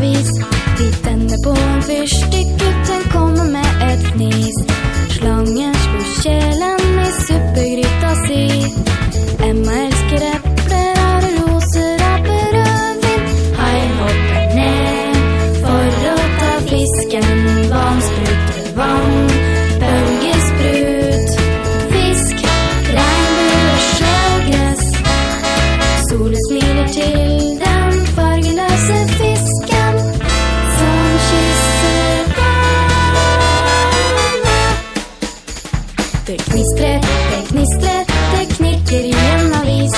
vis. Tittande på en fyrstick, ut den kommer med Det knistrar, det knistrar, det knäcker i en av avis.